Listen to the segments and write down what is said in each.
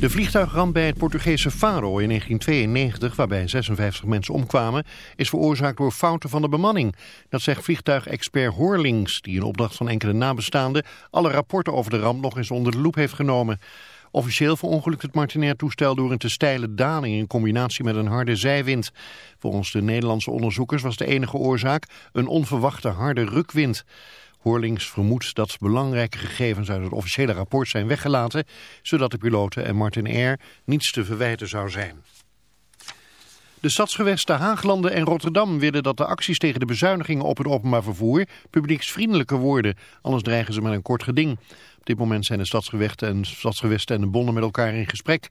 De vliegtuigramp bij het Portugese Faro in 1992, waarbij 56 mensen omkwamen, is veroorzaakt door fouten van de bemanning. Dat zegt vliegtuigexpert Horlings, die in opdracht van enkele nabestaanden alle rapporten over de ramp nog eens onder de loep heeft genomen. Officieel verongelukt het Martinair-toestel door een te steile daling in combinatie met een harde zijwind. Volgens de Nederlandse onderzoekers was de enige oorzaak een onverwachte harde rukwind. Hoorlings vermoedt dat belangrijke gegevens uit het officiële rapport zijn weggelaten, zodat de piloten en Martin Air niets te verwijten zou zijn. De stadsgewesten Haaglanden en Rotterdam willen dat de acties tegen de bezuinigingen op het openbaar vervoer publieksvriendelijker worden, anders dreigen ze met een kort geding. Op dit moment zijn de stadsgewesten en, stadsgewesten en de bonden met elkaar in gesprek.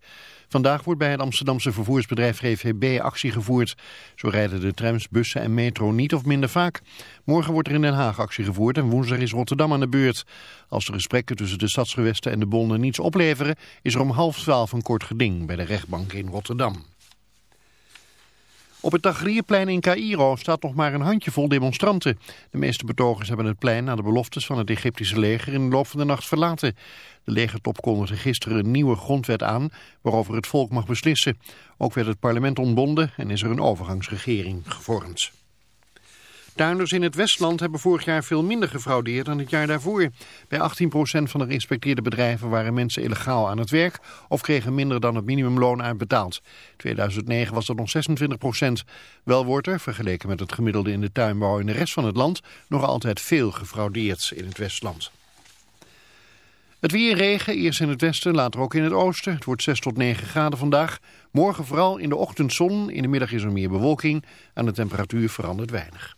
Vandaag wordt bij het Amsterdamse vervoersbedrijf GVB actie gevoerd. Zo rijden de trams, bussen en metro niet of minder vaak. Morgen wordt er in Den Haag actie gevoerd en woensdag is Rotterdam aan de beurt. Als de gesprekken tussen de stadsgewesten en de bonden niets opleveren... is er om half twaalf een kort geding bij de rechtbank in Rotterdam. Op het Tahrirplein in Cairo staat nog maar een handjevol demonstranten. De meeste betogers hebben het plein na de beloftes van het Egyptische leger in de loop van de nacht verlaten. De legertop kondigde gisteren een nieuwe grondwet aan waarover het volk mag beslissen. Ook werd het parlement ontbonden en is er een overgangsregering gevormd. Tuinders in het Westland hebben vorig jaar veel minder gefraudeerd dan het jaar daarvoor. Bij 18% van de geïnspecteerde bedrijven waren mensen illegaal aan het werk of kregen minder dan het minimumloon uitbetaald. 2009 was dat nog 26%. Wel wordt er, vergeleken met het gemiddelde in de tuinbouw in de rest van het land, nog altijd veel gefraudeerd in het Westland. Het weer regen, eerst in het westen, later ook in het oosten. Het wordt 6 tot 9 graden vandaag. Morgen vooral in de ochtend zon, in de middag is er meer bewolking en de temperatuur verandert weinig.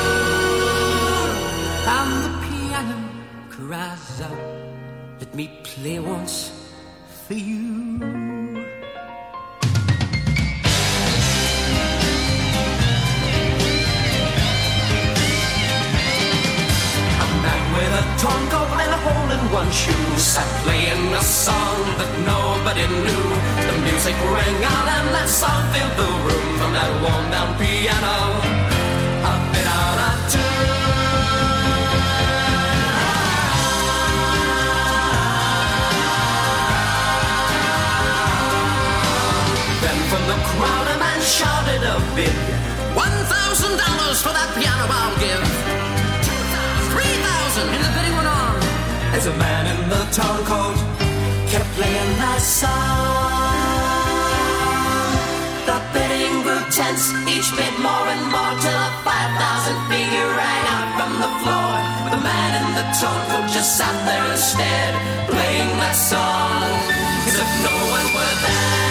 Play once for you. A man with a torn coat and a hole in one shoe sat playing a song that nobody knew. The music rang out and that song filled the room from that worn down piano. A bit out coat kept playing that song. The bidding grew tense, each bit more and more till a 5,000 figure rang out from the floor. The man in the tone coat just sat there instead, playing that song as if no one were there.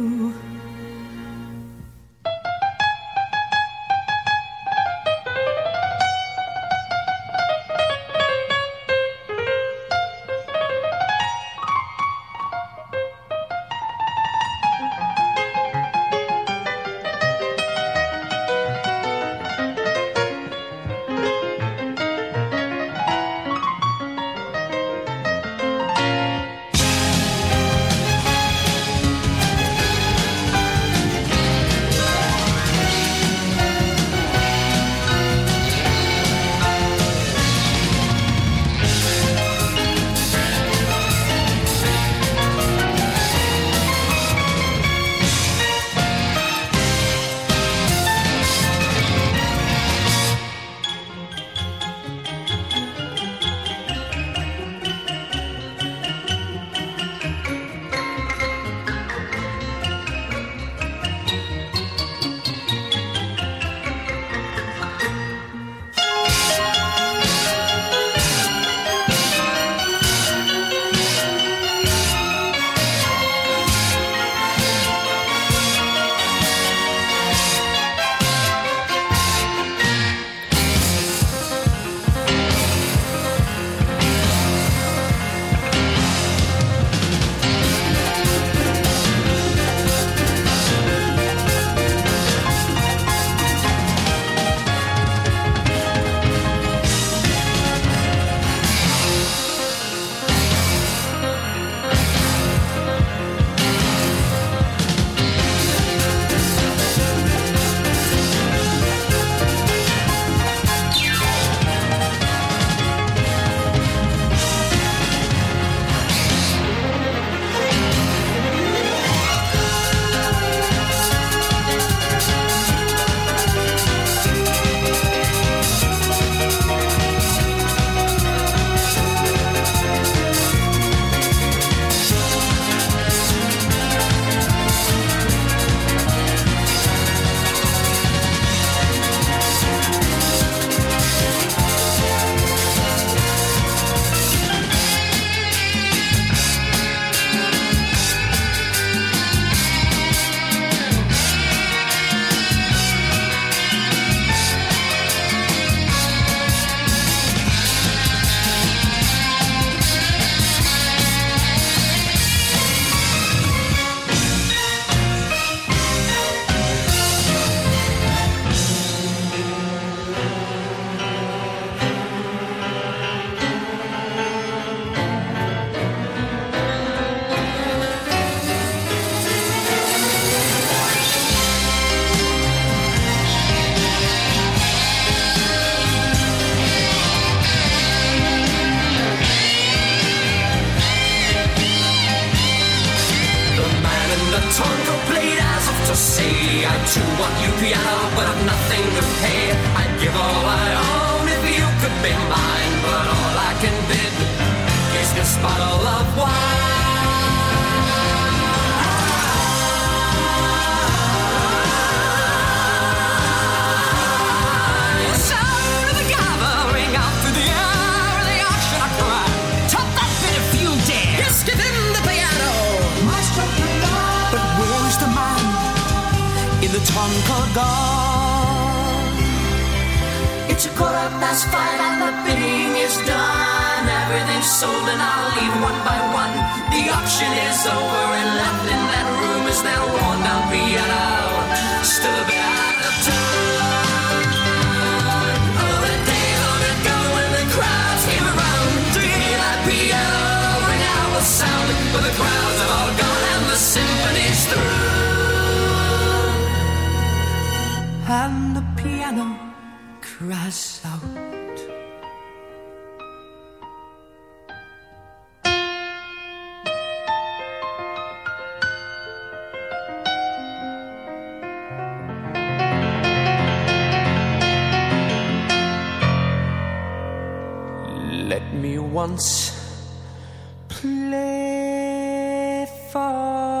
Once. Play for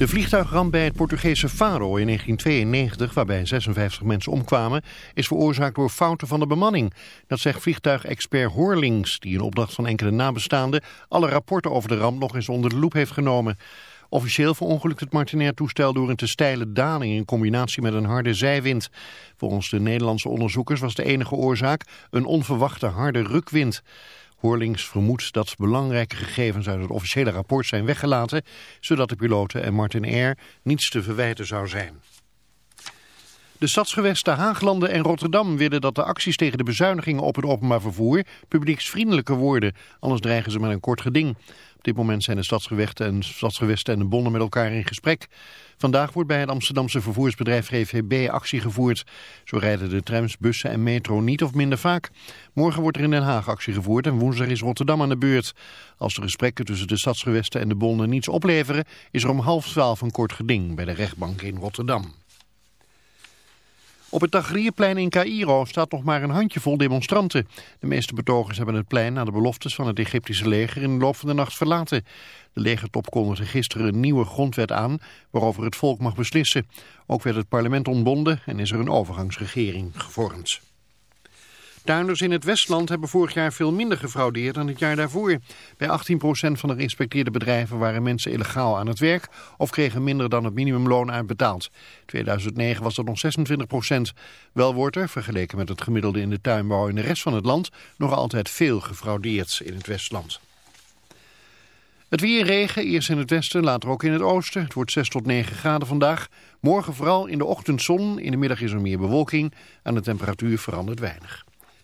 De vliegtuigramp bij het Portugese Faro in 1992, waarbij 56 mensen omkwamen, is veroorzaakt door fouten van de bemanning. Dat zegt vliegtuigexpert Horlings, die in opdracht van enkele nabestaanden alle rapporten over de ramp nog eens onder de loep heeft genomen. Officieel verongelukt het Martinair-toestel door een te steile daling in combinatie met een harde zijwind. Volgens de Nederlandse onderzoekers was de enige oorzaak een onverwachte harde rukwind. Hoorlings vermoedt dat belangrijke gegevens uit het officiële rapport zijn weggelaten, zodat de piloten en Martin Air niets te verwijten zou zijn. De stadsgewesten Haaglanden en Rotterdam willen dat de acties tegen de bezuinigingen op het openbaar vervoer publieksvriendelijker worden, anders dreigen ze met een kort geding. Op dit moment zijn de stadsgewesten en, stadsgewesten en de bonden met elkaar in gesprek. Vandaag wordt bij het Amsterdamse vervoersbedrijf GVB actie gevoerd. Zo rijden de trams, bussen en metro niet of minder vaak. Morgen wordt er in Den Haag actie gevoerd en woensdag is Rotterdam aan de beurt. Als de gesprekken tussen de stadsgewesten en de bonden niets opleveren... is er om half twaalf een kort geding bij de rechtbank in Rotterdam. Op het Tahrirplein in Cairo staat nog maar een handjevol demonstranten. De meeste betogers hebben het plein na de beloftes van het Egyptische leger in de loop van de nacht verlaten. De legertop kondigde gisteren een nieuwe grondwet aan waarover het volk mag beslissen. Ook werd het parlement ontbonden en is er een overgangsregering gevormd. Tuinders in het Westland hebben vorig jaar veel minder gefraudeerd dan het jaar daarvoor. Bij 18% van de geïnspecteerde bedrijven waren mensen illegaal aan het werk of kregen minder dan het minimumloon uitbetaald. 2009 was dat nog 26%. Wel wordt er, vergeleken met het gemiddelde in de tuinbouw in de rest van het land, nog altijd veel gefraudeerd in het Westland. Het weer regen, eerst in het westen, later ook in het oosten. Het wordt 6 tot 9 graden vandaag. Morgen vooral in de ochtend zon, in de middag is er meer bewolking. En de temperatuur verandert weinig.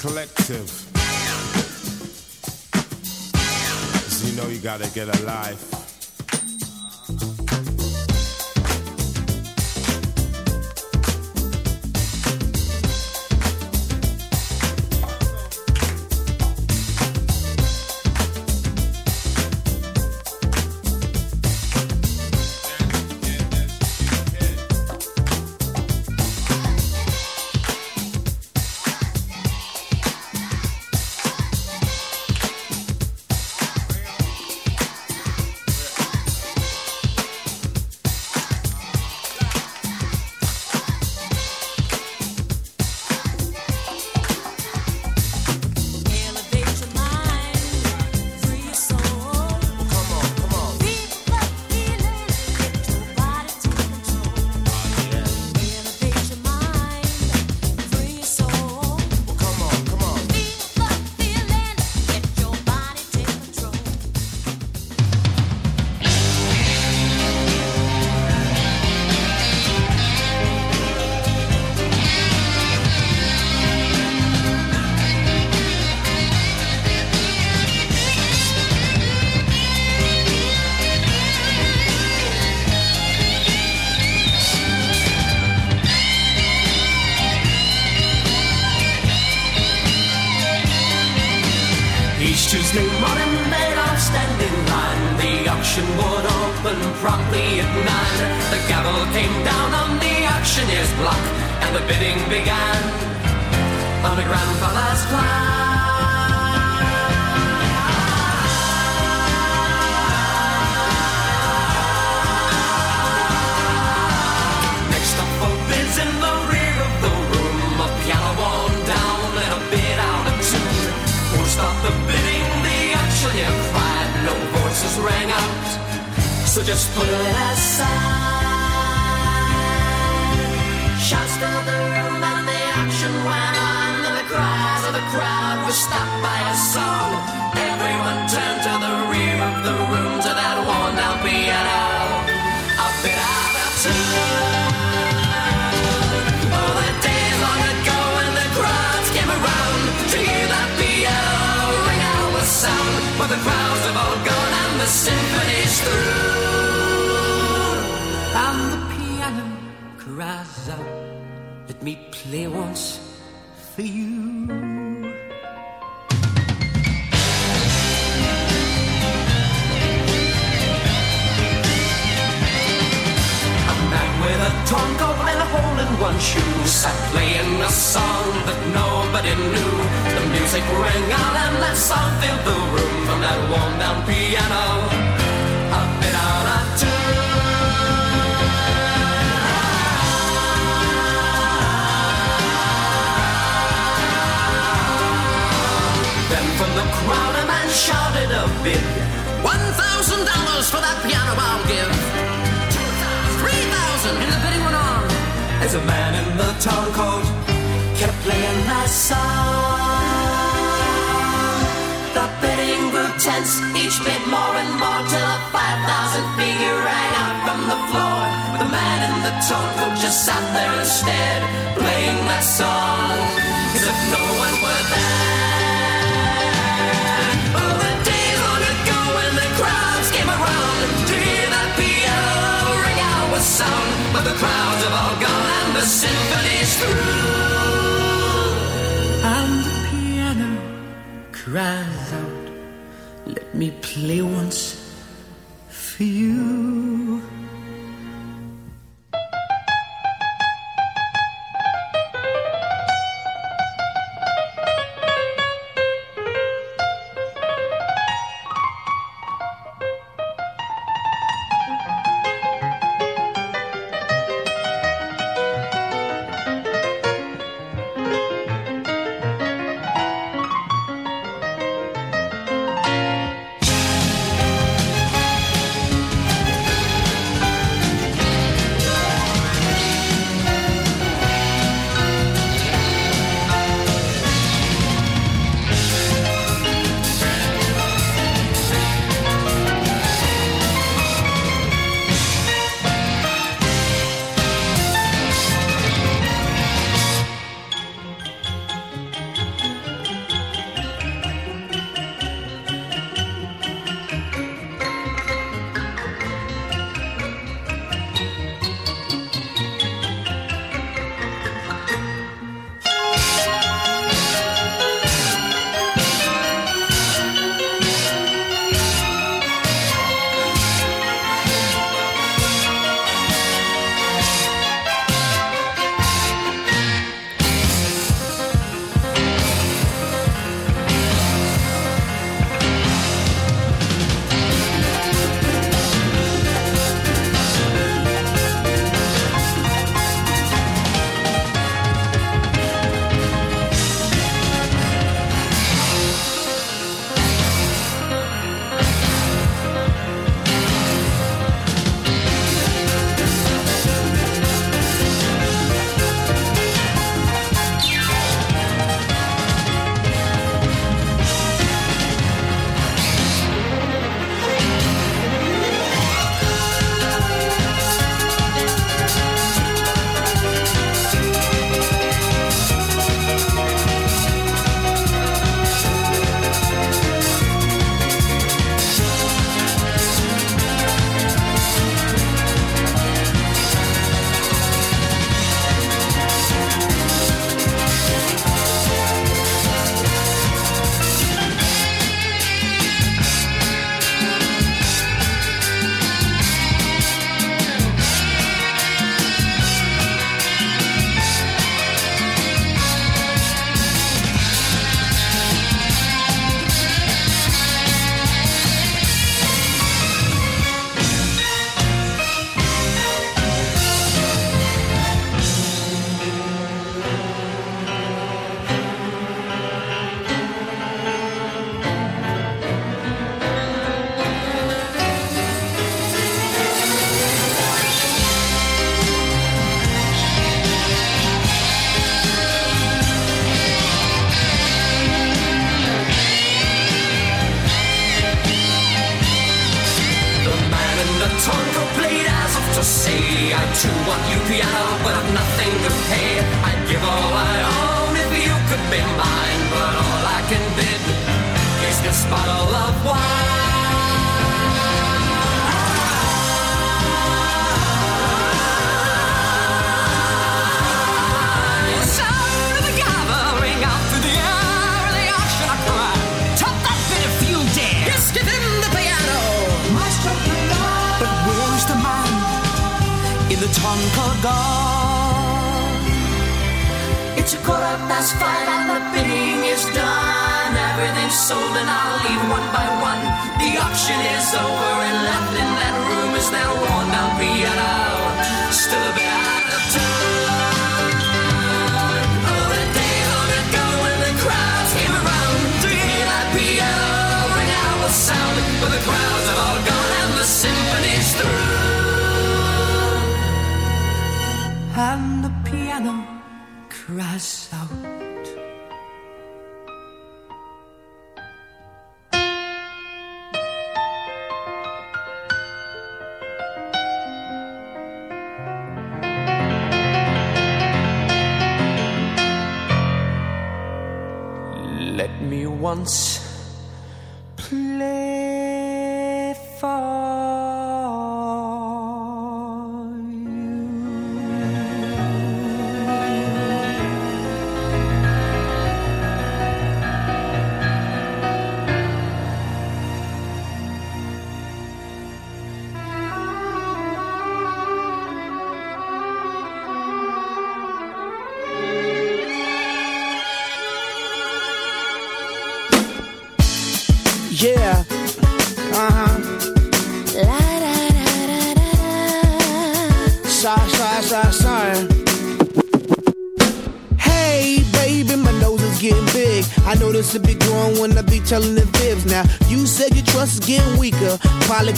collective. Cause you know you gotta get a life. soulful just sat there and playing that song as if no one were there. Oh, the days long ago when the crowds came around to hear that piano ring out with sound, but the crowds have all gone and the symphony's through. And the piano cries out, "Let me play once for you." pass out. once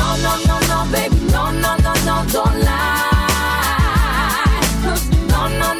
No, no, no, no, baby, no, no, no, no, don't lie. 'Cause no, no, no,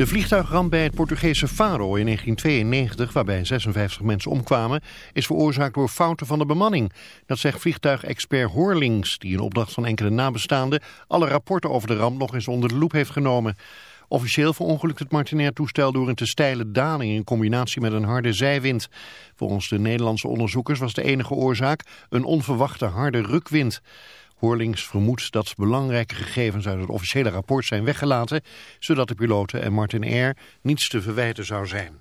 De vliegtuigramp bij het Portugese Faro in 1992, waarbij 56 mensen omkwamen, is veroorzaakt door fouten van de bemanning. Dat zegt vliegtuigexpert Horlings, die in opdracht van enkele nabestaanden alle rapporten over de ramp nog eens onder de loep heeft genomen. Officieel verongelukt het Martinair-toestel door een te steile daling in combinatie met een harde zijwind. Volgens de Nederlandse onderzoekers was de enige oorzaak een onverwachte harde rukwind. Hoorlings vermoedt dat belangrijke gegevens uit het officiële rapport zijn weggelaten, zodat de piloten en Martin Air niets te verwijten zou zijn.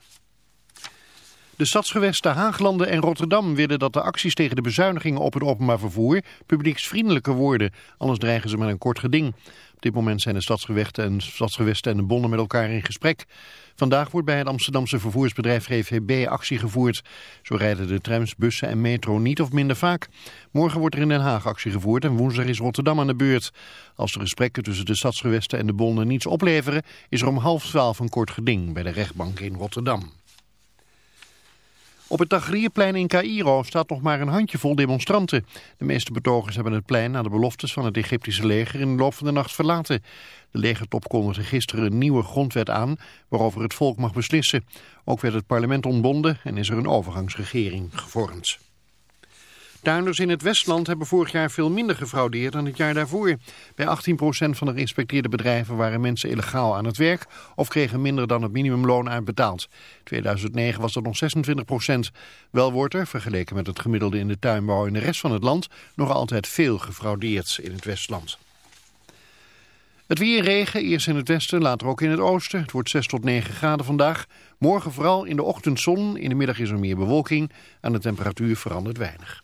De stadsgewesten Haaglanden en Rotterdam willen dat de acties tegen de bezuinigingen op het openbaar vervoer publieksvriendelijker worden, anders dreigen ze met een kort geding. Op dit moment zijn de stadsgewesten en, stadsgewesten en de bonden met elkaar in gesprek. Vandaag wordt bij het Amsterdamse vervoersbedrijf GVB actie gevoerd. Zo rijden de trams, bussen en metro niet of minder vaak. Morgen wordt er in Den Haag actie gevoerd en woensdag is Rotterdam aan de beurt. Als de gesprekken tussen de stadsgewesten en de bonden niets opleveren... is er om half twaalf een kort geding bij de rechtbank in Rotterdam. Op het Tahrirplein in Cairo staat nog maar een handjevol demonstranten. De meeste betogers hebben het plein na de beloftes van het Egyptische leger in de loop van de nacht verlaten. De legertop kondigde gisteren een nieuwe grondwet aan waarover het volk mag beslissen. Ook werd het parlement ontbonden en is er een overgangsregering gevormd. Tuinders in het Westland hebben vorig jaar veel minder gefraudeerd dan het jaar daarvoor. Bij 18% van de geïnspecteerde bedrijven waren mensen illegaal aan het werk of kregen minder dan het minimumloon uitbetaald. 2009 was dat nog 26%. Wel wordt er, vergeleken met het gemiddelde in de tuinbouw in de rest van het land, nog altijd veel gefraudeerd in het Westland. Het weer regen, eerst in het westen, later ook in het oosten. Het wordt 6 tot 9 graden vandaag. Morgen vooral in de ochtend zon, in de middag is er meer bewolking en de temperatuur verandert weinig.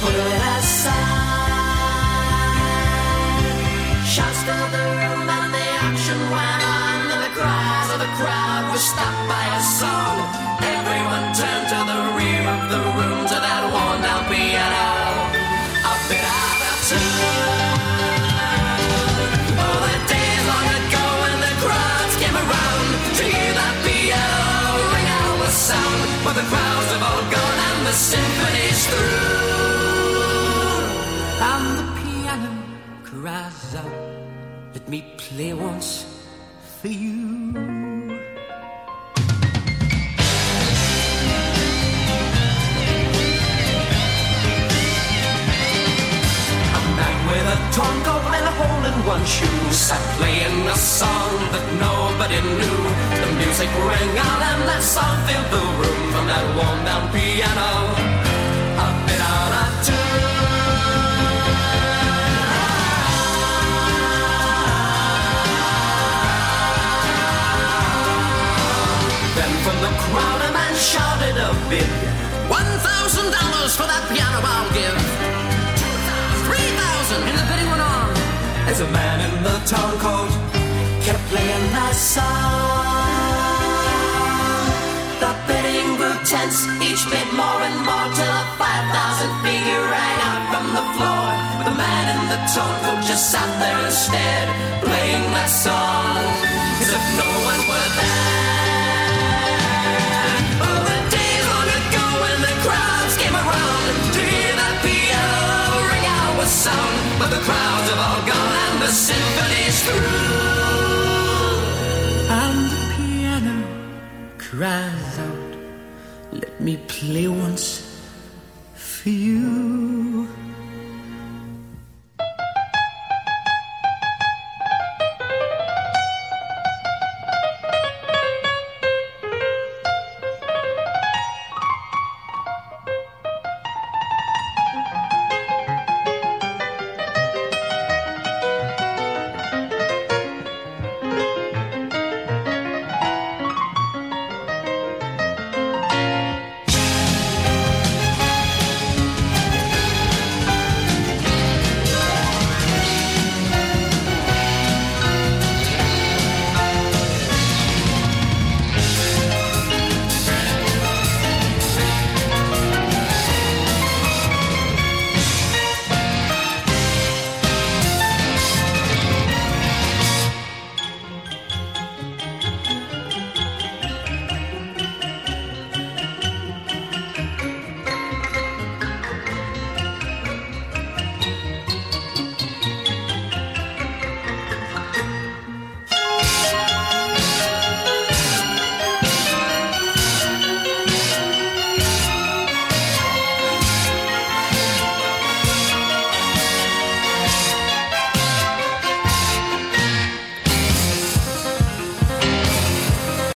por la sal. somebody new. The music rang out and that song filled the room from that worn down piano. Up and out I turned. Then from the crowd man shouted a bid. One thousand dollars for that piano I'll give. Two thousand, three thousand, and the bidding went on. There's a man in the town coat kept playing that song. The bidding grew tense, each bid more and more till a 5,000 figure rang out from the floor. The man in the tone coat just sat there instead, playing that song as if no one were there. Oh, the days long ago when the crowds came around to hear that piano ring out with sound. But the crowds have all gone and the symphony's through. Cries out, Let me play once for you.